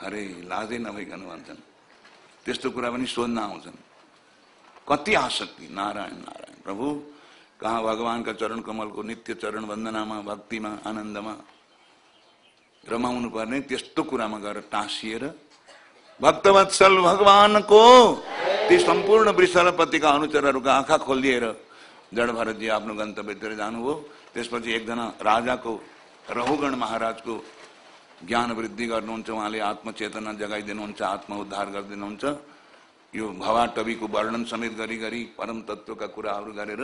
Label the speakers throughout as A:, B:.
A: अरे लाजै नभइकन भन्छन्। त्यस्तो कुरा पनि सोध्न आउँछन्। कति आसक्ति? नारायण नारायण। प्रभु कहाँ भगवान्का चरण कमलको नित्य चरण वन्दनामा भक्तिमा आनन्दमा? रमाउनु पर्ने त्यस्तो कुरामा गएर टाँसिएर भक्तवत्सल भगवानको ती सम्पूर्ण वृषलपतिका अनुचरहरूका आँखा खोलिएर जड भरतजी आफ्नो गन्तव्यतिर जानुभयो। त्यसपछि एकजना राजाको रहुगण महाराजको ज्ञान वृद्धि गर्नुहुन्छ उहाँले आत्मचेतना जगाइदिनुहुन्छ आत्म उद्धार गरिदिनुहुन्छ। यो भवाटवीको वर्णन समेत गरी गरी परम तत्वका कुराहरू गरेर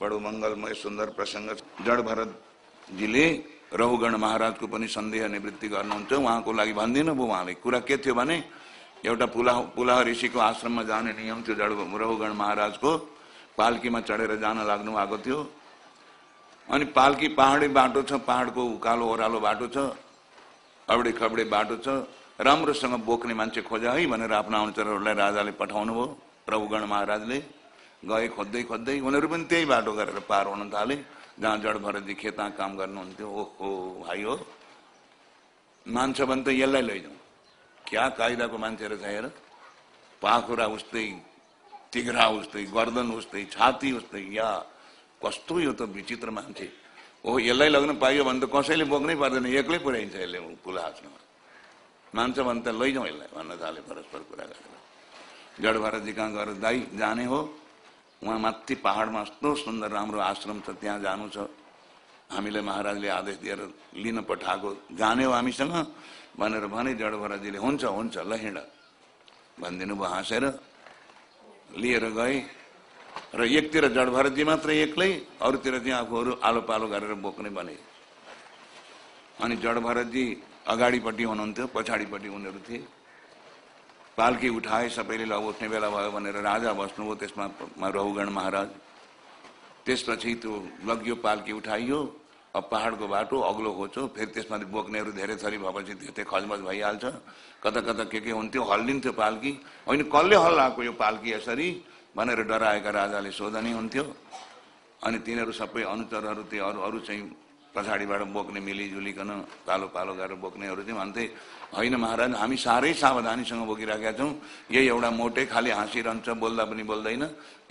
A: बडो मङ्गलमय सुन्दर प्रसङ्ग जड भरतजीले रहुगण महाराजको पनि सन्देह निवृत्ति गर्नुहुन्छ। उहाँको लागि भनिदिनु भयो उहाँले कुरा के थियो भने एउटा पुलाह पुलाह ऋषिको आश्रममा जाने नियम थियो जड रहुगण महाराजको। पाल्कीमा चढेर जान लाग्नु भएको थियो। अनि पाल्की पहाडी बाटो छ पहाडको उकालो ओह्रालो बाटो छ। अबडे खबडे बाटो छ राम्रोसँग बोक्ने मान्छे खोजा है भनेर आफ्ना अनुचरहरूलाई राजाले पठाउनु भयो रघुगण महाराजले। गए खोज्दै खोज्दै उनीहरू पनि त्यही बाटो गरेर पार हुन थाले। जहाँ जड भरतजी खेता काम गर्नुहुन्थ्यो। ओहो भाइ हो। मान्छ भने त यसलाई लैजाउँ। क्या कायदाको मान्छेहरू छ हेर। पाखुरा उस्तै तिघ्रा उस्तै गर्दन उस्तै छाती उस्तै या कस्तो यो त विचित्र मान्छे। ओहो यसलाई लग्न पाइयो भने त कसैले बोक्नै पर्दैन एक्लै पुऱ्याइन्छ यसले पुला हाच्नमा मान्छ भने त लैजाउँ यसलाई भन्न थाले परस्पर कुरा गरेर जड भरतजी कहाँ गएर दाई जाने हो उहाँ माथि पहाडमा यस्तो सुन्दर राम्रो आश्रम छ त्यहाँ जानु छ हामीलाई महाराजले आदेश दिएर लिन पठाएको जाने हो हामीसँग भनेर भने जड हुन्छ हुन्छ ल हिँड भनिदिनु भयो हाँसेर लिएर गए र एकतिर जड भरतजी मात्र एक्लै अरूतिर चाहिँ आफूहरू आलो पालो गरेर बोक्ने बने। अनि जड अगाडिपट्टि हुनुहुन्थ्यो पछाडिपट्टि उनीहरू थिए। पाल्की उठाए सबैले ल उठ्ने बेला भयो भनेर राजा बस्नुभयो त्यसमा रहुगण महाराज। त्यसपछि त्यो लग्यो पाल्की उठाइयो अब पहाडको बाटो अग्लो होचो फेरि त्यसमा बोक्नेहरू धेरै थरी भएपछि त्यो खजमज भइहाल्छ। कता कता के के हुन्थ्यो हल्लिन्थ्यो पाल्की। होइन कसले हल्लाएको यो पाल्की यसरी? भनेर डराएका राजाले सोधनी हुन्थ्यो। अनि तिनीहरू सबै अनुचरहरू त्यो अरू अरू चाहिँ पछाडिबाट बोक्ने मिलिजुलिकन पालो पालो गरेर बोक्नेहरू चाहिँ भन्थे होइन महाराज हामी साह्रै सावधानीसँग बोकिराखेका छौँ। यही एउटा मोटे खालि हाँसिरहन्छ बोल्दा पनि बोल्दैन।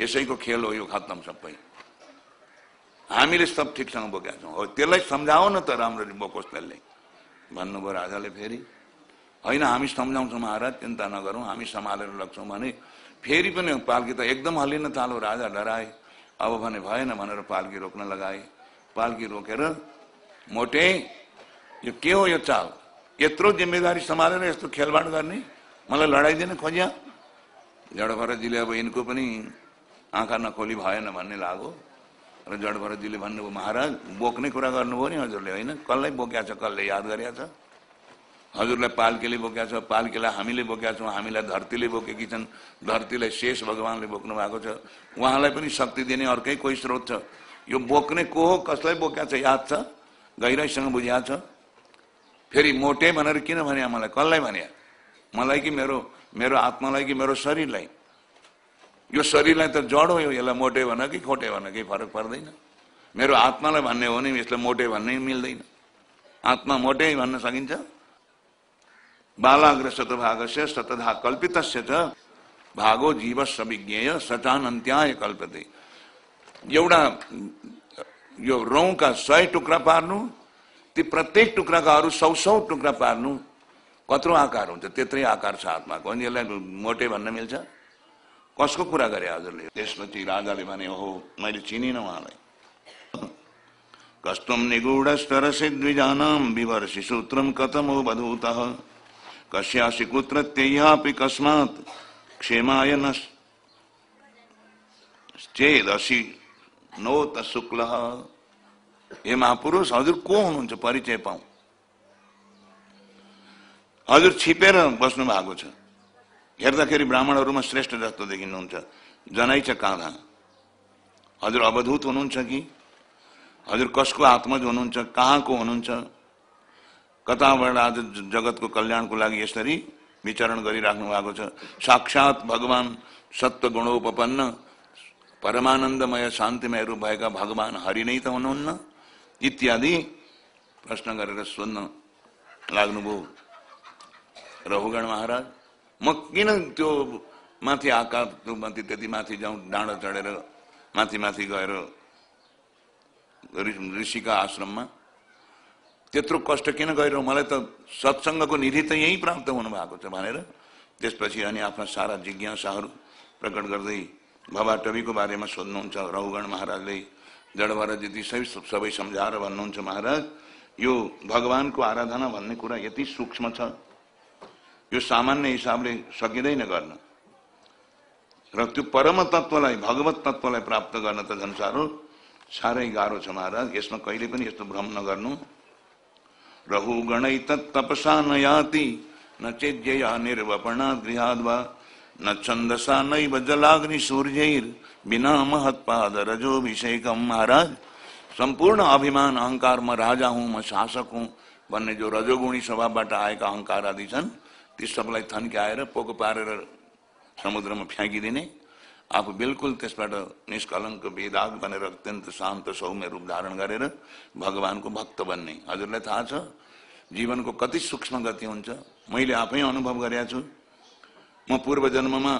A: यसैको खेल हो यो खत्तम सबै। हामीले सब ठिकसँग बोकेका छौँ। हो त्यसलाई सम्झाओ न त राम्ररी बोकोस् त्यसले भन्नुभयो राजाले फेरि। होइन हामी सम्झाउँछौँ महाराज चिन्ता नगरौँ हामी सम्हालेर लग्छौँ भने फेरि पनि पाल्की त एकदम हल्लिन थालो राजा डराए। अब भने भएन भनेर पाल्की रोक्न लगाए। पाल्की रोकेर मोटे यो के हो यो चाल? यत्रो जिम्मेदारी सम्हालेर यस्तो खेलबाड गर्ने? मलाई लडाइदिन खोज्या। जड भरतजीले अब यिनको पनि आँखा नखोली भएन भन्ने लाग्यो। र जड भरतजीले भन्नुभयो महाराज बोक्ने कुरा गर्नुभयो नि हजुरले होइन? कसलाई बोक्या छ कसले याद गरेका छ? हजुरलाई पाल्केले बोकेका छ पाल्केलाई हामीले बोकेका छौँ हामीलाई धरतीले बोकेकी छन्। धरतीलाई शेष भगवान्ले बोक्नु भएको छ। उहाँलाई पनि शक्ति दिने अर्कै कोही स्रोत छ। यो बोक्ने को हो कसलाई बोकेका छ याद छ? गहिराइसँग बुझ्या छ? फेरि मोटे भनेर किन भने मलाई? कसलाई भने मलाई कि मेरो मेरो आत्मालाई कि मेरो शरीरलाई? यो शरीरलाई त जड हो यसलाई मोटे भन कि खोटे भन केही फरक पर्दैन। मेरो आत्मालाई भन्ने हो भने यसलाई मोटे भन्नै मिल्दैन। आत्मा मोटे भन्न सकिन्छ? बालाग्र शतभागस्य शतधा कल्पितस्य च भागो जीवस्व विज्ञेय सचानन्त्याय कल्पते। एउटा, यो रौँका सय टुक्रा पार्नु, ती प्रत्येक टुक्राका अरू सौ सौ टुक्रा पार्नु, कत्रो आकार हुन्छ? त्यत्रै आकार छ आत्माको। अनि यसलाई मोटे भन्न मिल्छ? कसको कुरा गरे हजुरले? त्यसपछि राजाले भने हो मैले चिनिनँ उहाँलाई। कस्तम निगूढस्तरसि द्विजानां विवर्षि सूत्रम कथमो बधूतः कस्यासि कुत्र त्ययापि कस्मात् क्षेमाय न चेदसि नो त शुक्ल हे महापुरुष हजुर को हुनुहुन्छ? परिचय पाऊ। हजुर छिपेर बस्नु भएको छ। हेर्दाखेरि ब्राह्मणहरूमा श्रेष्ठ जस्तो देखिनुहुन्छ। जनाइ छ काँधा। हजुर अवधूत हुनुहुन्छ कि? हजुर कसको आत्मज हुनुहुन्छ? कहाँको हुनुहुन्छ? कताबाट आज जगतको कल्याणको लागि यसरी विचरण गरिराख्नु भएको छ। साक्षात भगवान सत्व गुणोपन्न परमानन्दमय शान्तिमय रूप भएका भगवान हरि नै त हुनुहुन्न। इत्यादि प्रश्न गरेर सोध्न लाग्नुभयो। रघुगण महाराज म किन त्यो माथि आकार त्यो त्यति माथि जाउँ डाँडा चढेर माथि माथि गएर ऋषिका आश्रममा त्यत्रो कष्ट किन गएर मलाई त सत्सङ्गको निधि त यहीँ प्राप्त हुनुभएको छ भनेर त्यसपछि अनि आफ्ना सारा जिज्ञासाहरू प्रकट गर्दै भवाटवीको बारेमा सोध्नुहुन्छ रघुगण महाराजले जडभरत सबै सबै सम्झाएर भन्नुहुन्छ महाराज यो भगवानको आराधना भन्ने कुरा यति सूक्ष्म छ। यो सामान्य हिसाबले सकिँदैन गर्न। र त्यो परम तत्वलाई भगवत तत्वलाई प्राप्त गर्न त झन् साह्रो साह्रै गाह्रो छ महाराज। यसमा कहिले पनि यस्तो भ्रम नगर्नु। रघु गणै तपसा नयाति न चेज्यया निर्वपणा गृहाद्वा, न छन्दसा नैव जलाग्नि सूर्यैर बिना महत्पाद रजोभिषेकम महाराज, संपूर्ण अभिमान, अहंकार, म राजा हुँ, म शासक हुँ भन्ने जो रजोगुणी स्वभावबाट आएका अहंकार आदि ती छन् ती सबलाई थन्क्याएर पोको पारेर समुद्रमा फ्याँकिदिने। आफू बिल्कुल त्यसबाट निष्कलङ्क वेदाग बनेर अत्यन्त शान्त सौम्य रूप धारण गरेर भगवानको भक्त बन्ने हजुरलाई थाहा छ जीवनको कति सूक्ष्म गति हुन्छ मैले आफै अनुभव गरेका छु। म पूर्व जन्ममा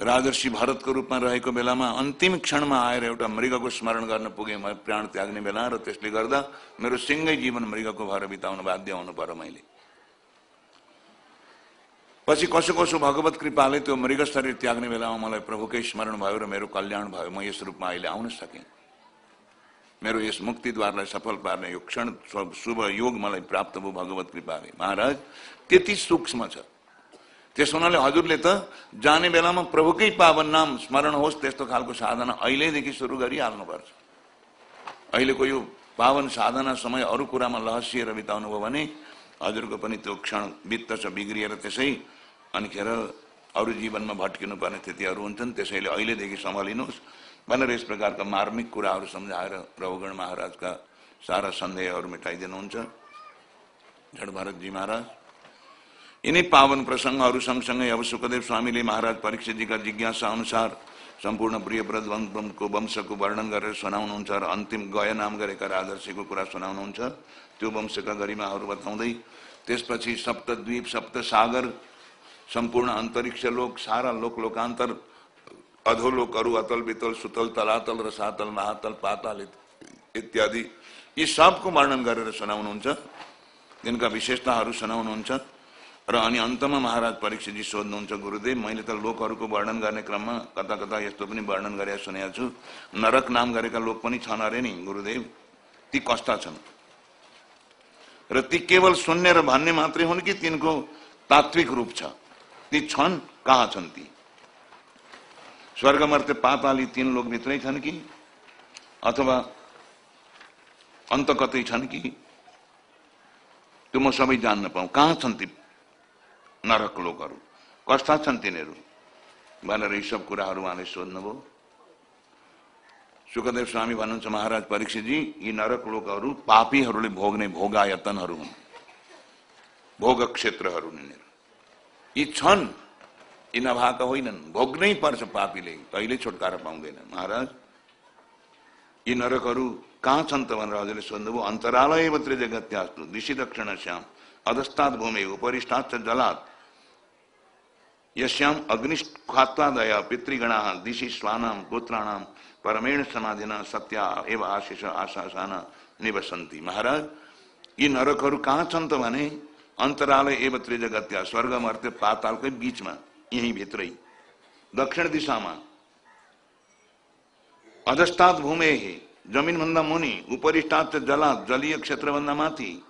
A: राजर्षि भरतको रूपमा रहेको बेलामा अन्तिम क्षणमा आएर एउटा मृगको स्मरण गर्न पुगेँ म प्राण त्याग्ने बेला र त्यसले गर्दा मेरो सिङ्गै जीवन मृगको भएर बाध्य हुनु पर्यो मैले पछि कसो कसो भगवत कृपाले त्यो मृग शरीर त्याग्ने बेलामा मलाई प्रभुकै स्मरण भयो र मेरो कल्याण भयो म यस रूपमा अहिले आउन सकेँ मेरो यस मुक्तिद्वारलाई सफल पार्ने यो क्षण शुभ योग मलाई प्राप्त भयो भगवत कृपाले महाराज त्यति सूक्ष्म छ त्यस हुनाले हजुरले त जाने बेलामा प्रभुकै पावन नाम स्मरण होस् त्यस्तो खालको साधना अहिलेदेखि सुरु गरिहाल्नुपर्छ अहिलेको यो पावन साधना समय अरू कुरामा लहसिएर बिताउनु भयो भने हजुरको क्षण वित्त छ बिग्रिएर त्यसै अनिखेर अरू जीवनमा भट्किनु पर्ने स्थितिहरू हुन्छन् त्यसैले अहिलेदेखि सम्हालिनुहोस् भनेर यस प्रकारका मार्मिक कुराहरू सम्झाएर प्रभुगण महाराजका सारा सन्देहहरू मेटाइदिनुहुन्छ जड भारतजी महाराज। यिनै पावन प्रसङ्गहरू सँगसँगै अब सुखदेव स्वामीले महाराज परीक्षितजीका जिज्ञासा अनुसार सम्पूर्ण प्रियव्रत वंशको वंशको वर्णन गरेर सुनाउनुहुन्छ र अन्तिम गय नाम गरेका राजर्षिको कुरा सुनाउनुहुन्छ त्यो वंशका गरिमाहरू बताउँदै त्यसपछि सप्तद्वीप सप्त सागर सम्पूर्ण अन्तरिक्ष लोक सारा लोक लोकान्तर अधोलोकहरू अतल बितल सुतल तलातल र सातल महातल पाताल इत्यादि यी सबको वर्णन गरेर सुनाउनुहुन्छ तिनका विशेषताहरू सुनाउनुहुन्छ र अनि अन्तमा महाराज परीक्षितजी सोध्नुहुन्छ गुरुदेव मैले त लोकहरूको वर्णन गर्ने क्रममा कता कता यस्तो पनि वर्णन गरेर सुनेको छु। नरक नाम गरेका लोक पनि छन् अरे नि गुरुदेव। ती कस्ता छन्? र ती केवल शून्य र भन्ने मात्रै हुन् कि तिनको तात्विक रूप छ? ती छन्? कहाँ छन् ती? स्वर्गमर्त्य पाताली तीन लोकभित्रै छन् कि? अथवा अन्त कतै छन् कि? त्यो म सबै जान्न पाऊँ कहाँ छन् ती नरक लोकहरू। कस्ता छन् तिनीहरू? भनेर यी सब कुराहरू उहाँले सोध्नुभयो। सुखदेव स्वामी भन्नुहुन्छ महाराज परीक्षितजी यी नरक लोकहरू पापीहरूले भोग्ने भोगायतनहरू हुन्। भोग क्षेत्रहरू यिनीहरू। यी छन्। यी नभएका होइनन्। भोग्नै पर्छ पापीले। कहिले छुटकारा पाउँदैन। महाराज यी नरकहरू कहाँ छन् त? भनेर हजुरले सोध्नुभयो। अन्तरालय मात्रै जगत्यास्तु दिशी दक्षिण श्याम। अधस्तात् भूमि उपरिष्टात् जलात्। यश्याम अग्निष्खात्वादय पितृगणा दिशि स्वानाम गोत्राणाम परमेण समाधिना, सत्या एव आशिष आशासान निवसन्ती। महाराज, यी नरकहरू कहाँ छन् त भने? अन्तरालय एव त्रिजगत्या स्वर्ग मर्त्य पातालकै बिचमा, यही भित्रै। दक्षिण दिशामा। अधस्तात् भूमे, जमिनभन्दा मुनि, उपरिष्टात् जला जलीय क्षेत्रभन्दा माथि।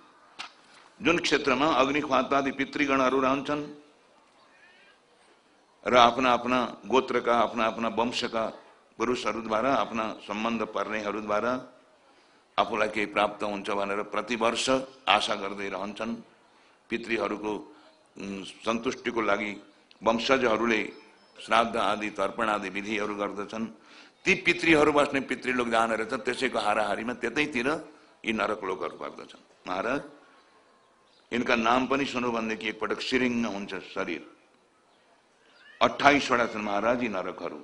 A: जुन क्षेत्रमा अग्निख्वातादि पितृगणहरू रहन्छन् र आफ्ना आफ्ना गोत्रका, आफ्ना आफ्ना वंशका पुरुषहरूद्वारा, आफ्ना सम्बन्ध पर्नेहरूद्वारा आफूलाई केही प्राप्त भनेर प्रतिवर्ष आशा गर्दै रहन्छन्। पितृहरूको सन्तुष्टिको लागि वंशजहरूले श्राद्ध आदि, तर्पण आदि विधिहरू गर्दछन्। ती पितृहरू बस्ने पितृलोक जाने रहेछ, त्यसैको हाराहारीमा त्यतैतिर यी नरक लोकहरू पर्दछन्। महाराज यिनका नाम पनि सुनौ भनेदेखि एकपटक सिरिङ्ग हुन्छ शरीर। अठाइसवटा छन् महाराज नरकहरू।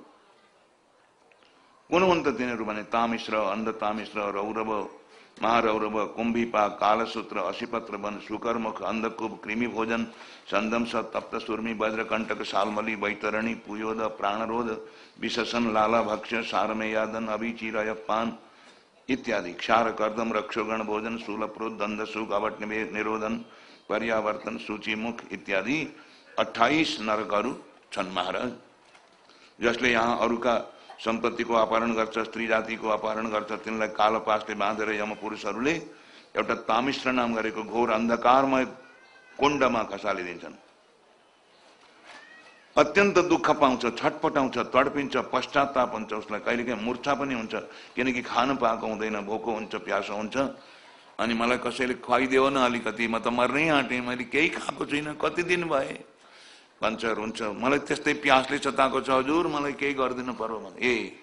A: कुन हुन् त तिनीहरू भने तामिश्र अन्ध तामिश्र रौरव, महारौरव कुंभीपा कालसूत्र, अशिपत्र वन सुकरमुख अंधकुब कृमि भोजन संदम स तप्त सुर्मी वज्रकंटक सालमली, वैतरणी, पुयोद, प्राणरोध, विशसन, लाला, भक्ष्य, सारमेयादन अभिचिरय पान इत्यादि। क्षार कर्दम रक्षोगण, भोजन शूलप्रोत दंड सुख अवट निरोधन, पर्यावर्तन, सूची, मुख इत्यादि। अठाइस नरकहरू छन् महाराज। जसले यहाँ अरूका सम्पत्तिको अपहरण गर्छ स्त्री जातिको अपहरण गर्छ, तिनलाई कालोपासले बाँधेर यम पुरुषहरूले एउटा तामिश्र नाम गरेको घोर अन्धकारमय कुण्डमा खसालिदिन्छन्। अत्यन्त दुःख पाउँछ छटपटाउँछ तडपिन्छ पश्चाताप हुन्छ उसलाई कहिलेकाहीँ मूर्छा पनि हुन्छ किनकि खान पाएको हुँदैन भोको हुन्छ प्यासो हुन्छ। अनि मलाई कसैले खुवाइदेऊ न अलिकति म त मर्नै आँटेँ मैले केही खाएको छुइनँ कति दिन भए? भन्छ हुन्छ मलाई त्यस्तै प्यासले चताएको छ हजुर मलाई केही गरिदिनु पर्यो भने। ए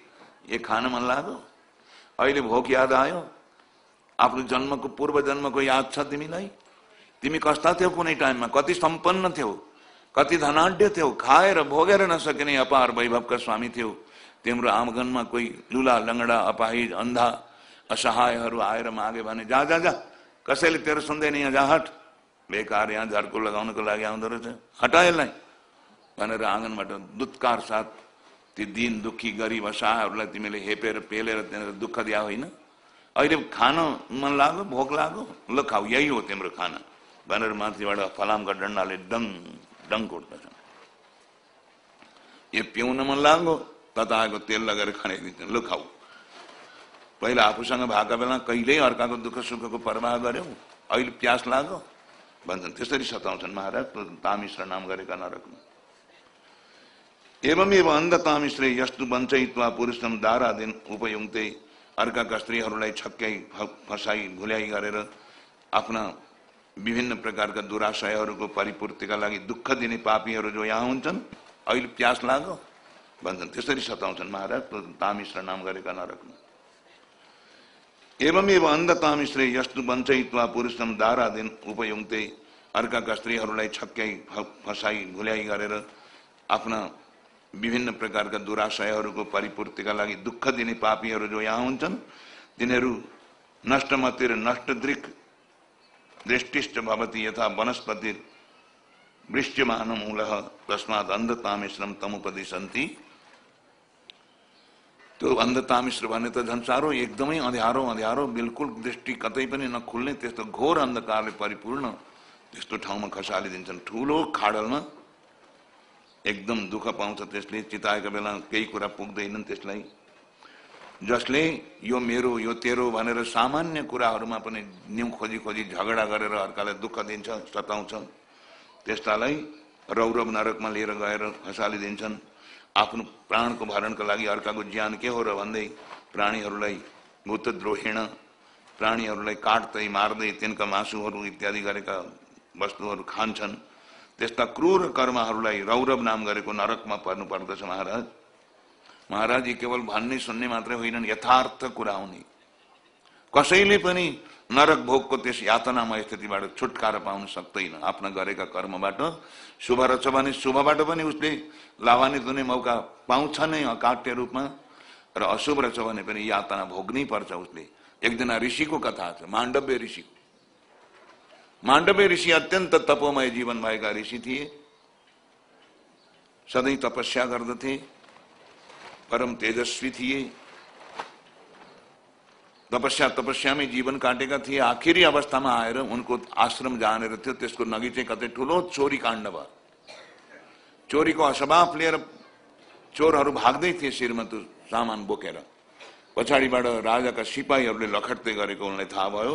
A: ए खान मन लाग्यो? अहिले भोक याद आयो? आफ्नो जन्मको पूर्व जन्मको याद छ तिमीलाई? तिमी कस्ता थियौ कुनै टाइममा? कति सम्पन्न थियौ? कति धनाढ्य थियौ खाएर भोगेर नसकिने अपार वैभवका स्वामी थियौ तिम्रो आमगनमा कोही लुला, लङ्गडा अपाहिज अन्धा, असहायहरू आएर मागे भने, जा जा जा, कसैले तेरो सुन्दैन यहाँ जा, हट। बेकार यहाँ झर्को लगाउनको लागि आउँदो रहेछ। हटा यसलाई। भनेर आँगनबाट दुत्कार साथ ती दिन दुखी गरिब असहायहरूलाई तिमीले हेपेर पेलेर त्यहाँनिर दुःख दिया होइन। अहिले खान मन लाग्यो भोक लाग्यो? ल खाऊ, यही हो तिम्रो खाना। भनेर माथिबाट फलामका डन्डाले डङ डङ कुट्दछ यो पिउन मन तताएको तेल लगेर खानाइदिन्छ ल खाऊ पहिला आफूसँग भएको बेला कहिल्यै अर्काको दुःख सुखको प्रवाह गर्यौ अहिले प्यास लाग्यो भन्छन् त्यसरी सताउँछन् महाराज तामिश्र नाम गरेका नरकमा एवमेव अन्धतामिश्रे यस्तु वञ्चयित्वा पुरुषम दारादिन उपयुङ्क्ते अर्काका स्त्रीहरूलाई छक्क्याई फसाई भुल्याई गरेर आफ्ना विभिन्न प्रकारका दुराशयहरूको परिपूर्तिका लागि दुःख दिने पापीहरू जो यहाँ हुन्छन् अहिले प्यास लाग्यो भन्छन् त्यसरी सताउँछन् महाराज तामिश्र नाम गरेका नरकमा एवमेव अन्धतामिश्रे यस्तु वञ्चयित्वा पुरुषम दारादिन उपयुङ्क्ते अर्काका स्त्रीहरूलाई छक्क्याई फसाई भुल्याई गरेर आफ्ना विभिन्न प्रकारका दुराशयहरूको परिपूर्तिका लागि दुःख दिने पापीहरू जो यहाँ हुन्छन् तिनीहरू नष्टमतिर नष्टदृक दृष्टिष्ट भवती यथा वनस्पति वृष्ट्यमान मूल तस्मात अन्धतामिश्रम तमुपदिशन्ति। त्यो अन्धतामिश्र भने त झन् साह्रो एकदमै अँध्यारो अँध्यारो, बिल्कुल दृष्टि कतै पनि नखुल्ने, त्यस्तो घोर अन्धकारले परिपूर्ण, त्यस्तो ठाउँमा खसालिदिन्छन् ठुलो खाडलमा एकदम दुःख पाउँछ त्यसले, चिताएको बेला केही कुरा पुग्दैनन् त्यसलाई। जसले यो मेरो यो तेरो भनेर सामान्य कुराहरूमा पनि न्यु खोजी खोजी झगडा गरेर अर्कालाई दुःख दिन्छ सताउँछ त्यस्तालाई रौरव नरकमा लिएर गएर खसालिदिन्छन् आफ्नो प्राणको भरणको लागि अर्काको ज्यान के हो र भन्दै प्राणीहरूलाई भूतद्रोहेण प्राणीहरूलाई काट्दै मार्दै तिनका मासुहरू इत्यादि गरेका वस्तुहरू खान्छन्। त्यस्ता क्रूर कर्महरूलाई रौरव नाम गरेको नरकमा पर्नु पर्दछ महाराज। महाराज केवल भन्ने सुन्ने मात्रै होइनन् यथार्थ कुरा हुने कसैले पनि नरक भोगको त्यस यातनामय स्थितिबाट छुटकारा पाउन सक्दैन आफ्ना गरेका कर्मबाट शुभ रहेछ भने शुभबाट पनि उसले लाभान्वित हुने मौका पाउँछ नै अकाट्य रूपमा र अशुभ रहेछ भने पनि यातना भोग्नै पर्छ उसले। एकजना ऋषिको कथा छ माण्डव्य ऋषिको मांडव्य ऋषि अत्यंत तपोमय जीवन भएका ऋषि थिए। सधैँ तपस्या गर्दथे। परम तेजस्वी थिए। तपस्या, तपस्यामै जीवन काटेका थिए। आखिरी अवस्थामा आएर उनको आश्रम जानेर थियो त्यसको नगी चाहिँ कतै ठुलो चोरी काण्ड भयो चोरीको असभाव लिएर चोरहरू भाग्दै थिए शिरमा त्यो सामान बोकेर पछाडिबाट राजाका सिपाहीहरूले लखट्दै गरेको उनलाई थाहा भयो।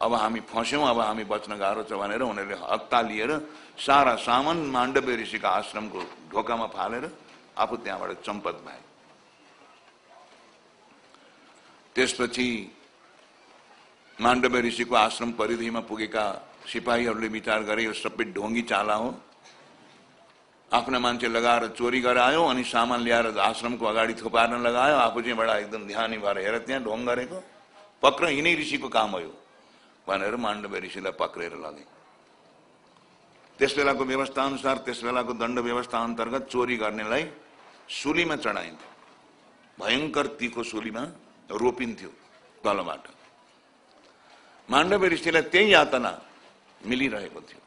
A: अब हामी फस्यौँ, अब हामी बच्न गाह्रो छ भनेर हत्ता लिएर सारा सामान माण्डव्य ऋषिका आश्रमको ढोकामा फालेर आफू त्यहाँबाट चम्पत भए त्यसपछि माण्डव्य ऋषिको आश्रम परिधिमा पुगेका सिपाहीहरूले विचार गरे, यो सबै ढोङ्गी चाला हो। आफ्ना मान्छे लगाएर चोरी गरायो अनि सामान ल्याएर आश्रमको अगाडि थुपार्न लगायो। आफू चाहिँ बडा एकदम ध्यानी भएर हेर, त्यहाँ ढोङ गरेको। पक्र यिनै ऋषिको काम हो भनेर माण्डव्य ऋषिलाई पक्रेर लगे। त्यस बेलाको व्यवस्था अनुसार, त्यस बेलाको दण्ड व्यवस्था अंतर्गत चोरी गर्नेलाई सुलीमा चढाइन्थ्यो भयङ्कर तिखो सुलीमा रोपिन्थ्यो तलबाट माण्डव्य ऋषिलाई त्यही यातना मिलिरहेको थियो